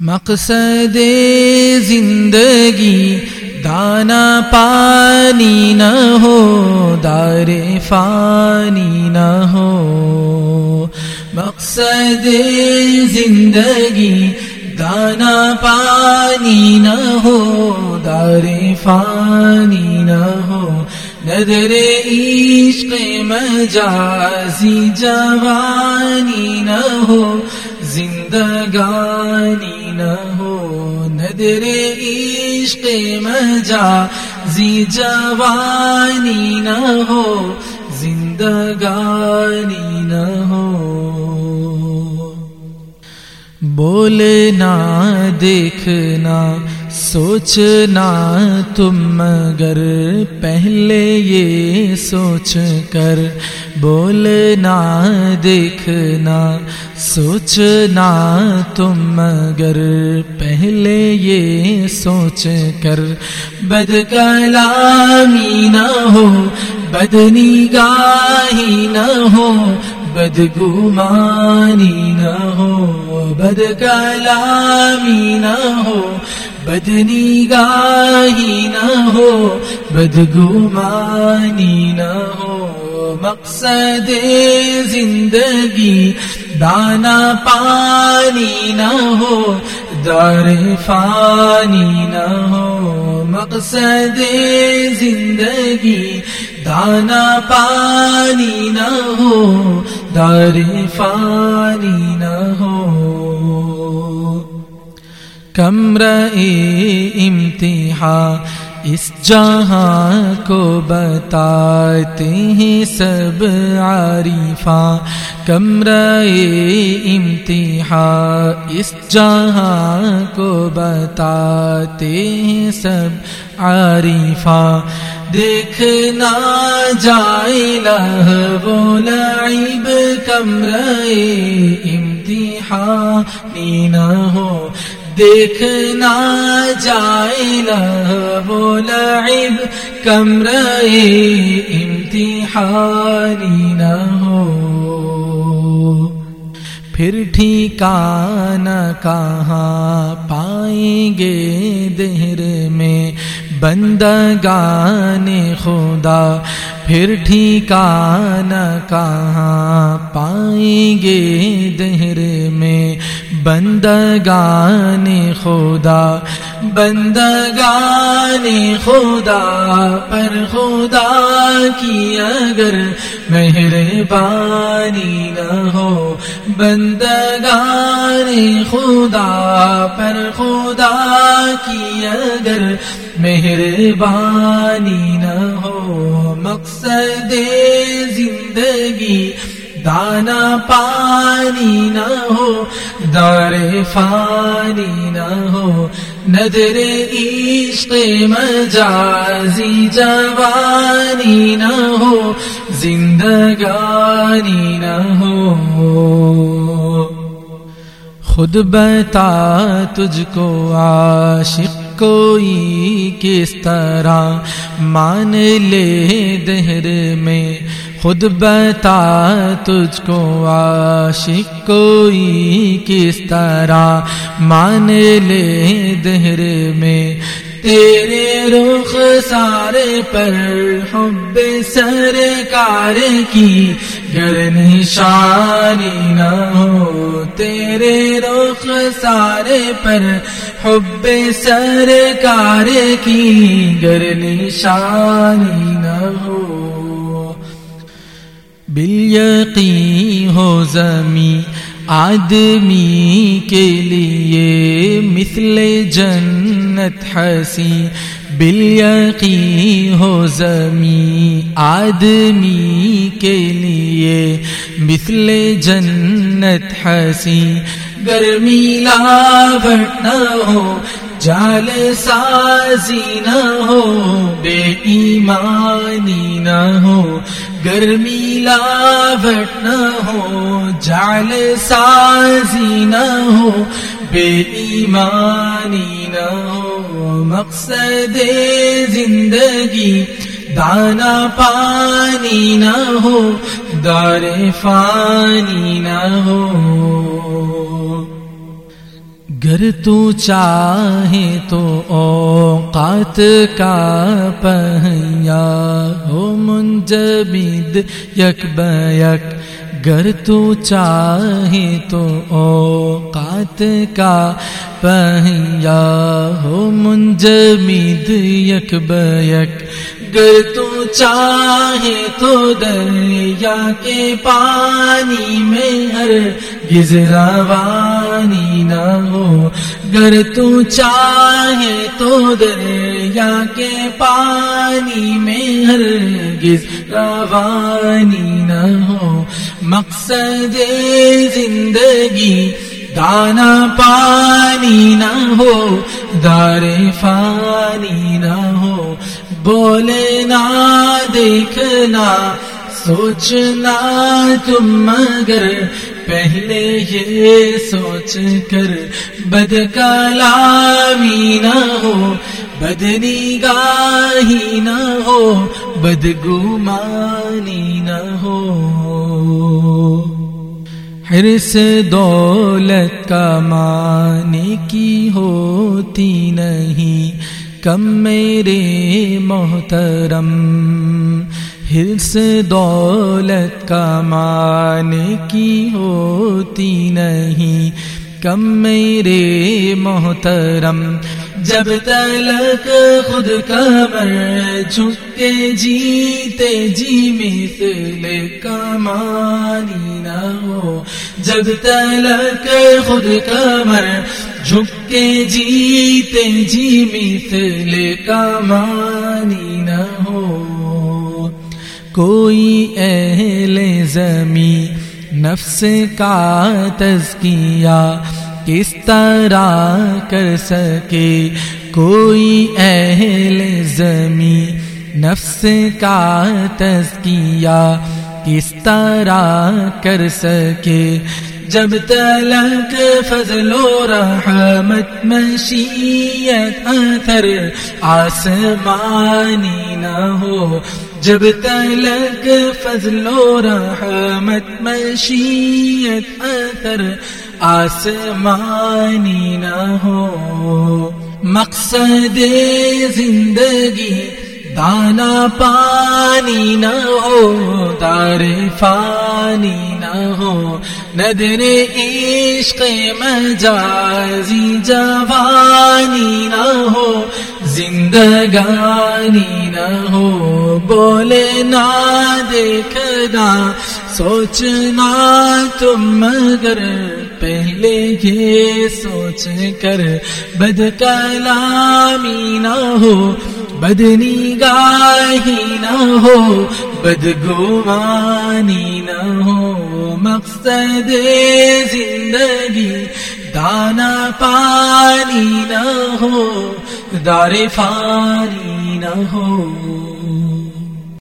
مقصد زندگی دانا پانی نہ ہو، دار فانی نہ ہو۔ مقصد زندگی دانا پانی نہ ہو، دار فانی نہ ہو۔ نظر عشق مجازی جوانی نہ ہو زندگانی نہ ہو ندر عشق مجا زی جوانی نہ ہو زندگانی نہ ہو۔ بولنا دیکھنا سوچنا تم مگر پہلے یہ سوچ کر۔ بولنا دیکھنا سوچنا تم مگر پہلے یہ سوچ کر۔ بد کلامی نہ ہو بدنی گاہی نہ ہو بدگمانی نہ ہو بد کلامی نہ ہو بدنی گاہی نہ ہو، بدگمانی نہ ہو۔ مقصد زندگی دانا پانی نہ ہو، دار فانی نہ ہو۔ مقصد زندگی دانا پانی نہ ہو دار فانی نہ ہو کمرہ امتحان اس جہاں کو بتاتے ہیں سب عارفا کمر امتحان اس جہاں کو بتاتے ہیں سب عارفا دیکھنا جائے وہ لعب کمر امتحان نہ ہو دیکھنا جائے وہ لعب کمر امتحانی نہ ہو۔ پھر ٹھیکانہ کہاں پائیں گے دہر میں بندگان خدا؟ پھر ٹھیکانہ کہاں پائیں گے دہر میں بندگان خدا بندگان خدا، پر خدا کی اگر مہربانی نہ ہو۔ بندگان خدا، پر خدا کی اگر مہربانی نہ ہو۔ مقصد زندگی دانا پانی نہ ہو، دار فانی نہ ہو۔ ندر عشق مجازی جوانی نہ ہو، زندگانی نہ ہو۔ خود بتا تجھ کو عاشق کوئی کس طرح، مان لے دہر میں خود بتا تجھ کو عاشق کوئی کس طرح مان لے دہر میں؟ تیرے رخ سارے پر حب سرکار کی گر نشانی نہ ہو۔ تیرے رخ سارے پر حب سرکار کی گر نشانی نہ ہو۔ بل ہو زمیں آدمی کے لیے مثل جنت ہنسی بالیقین ہو زمیں آدمی کے لیے مثل جنت ہنسی گرمی لاوٹ نہ ہو، جال سازی نہ ہو، بے ایمانی نہ ہو۔ گرمی لاوٹ نہ ہو، جال سازی نہ ہو، بے ایمانی نہ ہو، مقصد زندگی، دانا پانی نہ ہو، دار فانی نہ ہو۔ گر تو چاہے تو اوقات کا پہیا ہو منجبید یک بیک۔ گر تو چاہے تو اوقات کا پہیا ہو منجمید یک بیک۔ گر تو چاہے تو دریا کے پانی میں ہر روانی نہ ہو۔ گر تو چاہے تو دریا کے پانی میں ہر روانی نہ ہو۔ مقصد زندگی دانا پانی نہ ہو۔ دار فانی نہ ہو۔ بولے نہ دیکھنا، سوچنا تم مگر پہلے یہ سوچ کر بد کلامی نہ ہو بدنی گاہی نہ ہو، بدگمانی نہ ہو۔ حرص دولت کا معنی کی ہوتی نہیں، کم میرے محترم۔ ہرس دولت کا معنی کی ہوتی نہیں۔ کم میرے محترم، جب تلک خود کمر جھکے جیتے جی مثل کمانی نہ ہو۔ جب تلک خود کمر جھکے جیتے جی مثل کمانی نہ کوئی اہل زمین، نفس کا تزکیہ کس طرح کر سکے؟ کوئی اہل زمین، نفس کا تزکیہ کس طرح کر سکے؟ جب تلک فضل و رحمت مشیت اثر آسمانی نہ ہو جب تلک فضل و رحمت مشیت اثر آسمانی نہ ہو۔ مقصد زندگی دانا پانی نہ ہو، دار فانی نہ ہو۔ ندر عشق مجازی جوانی نہ ہو۔ زندگانی نہ ہو، بولے نہ دیکھنا سوچنا تم مگر، پہلے یہ سوچ کر بد کلامی نہ ہو بدنی گاہی نہ ہو بدگوانی نہ ہو، مقصد زندگی دانا پانی نہ ہو دار فانی نہ ہو۔